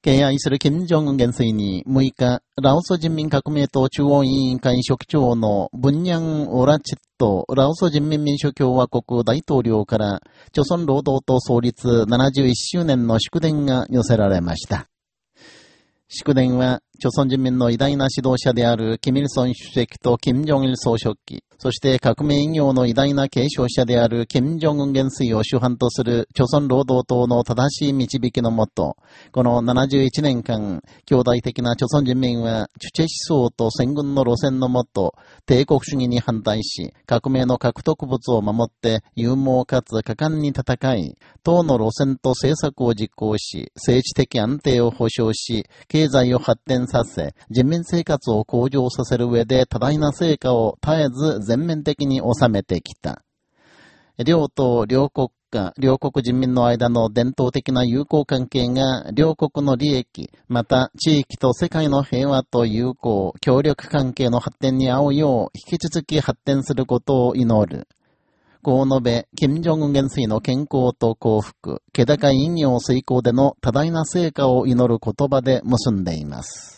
敬愛する金正恩元帥に6日、ラオス人民革命党中央委員会書記長のブンニャン・オラチットラオス人民民主共和国大統領から、朝鮮労働党創立71周年の祝電が寄せられました。祝電は、朝鮮人民の偉大な指導者である、キミルソン主席とキム・ジョンイル総書記、そして革命医業の偉大な継承者である、キム・ジョンウン元帥を主犯とする、朝鮮労働党の正しい導きのもと、この71年間、兄弟的な朝鮮人民は、チュチェ思想と戦軍の路線のもと、帝国主義に反対し、革命の獲得物を守って、勇猛かつ果敢に戦い、党の路線と政策を実行し、政治的安定を保障し、経済を発展させ、人民生活を向上させる上で多大な成果を絶えず全面的に収めてきた。両党、両国家、両国人民の間の伝統的な友好関係が両国の利益、また地域と世界の平和と友好、協力関係の発展に合うよう引き続き発展することを祈る。こう述べ、金正恩元帥の健康と幸福、気高い意義を遂行での多大な成果を祈る言葉で結んでいます。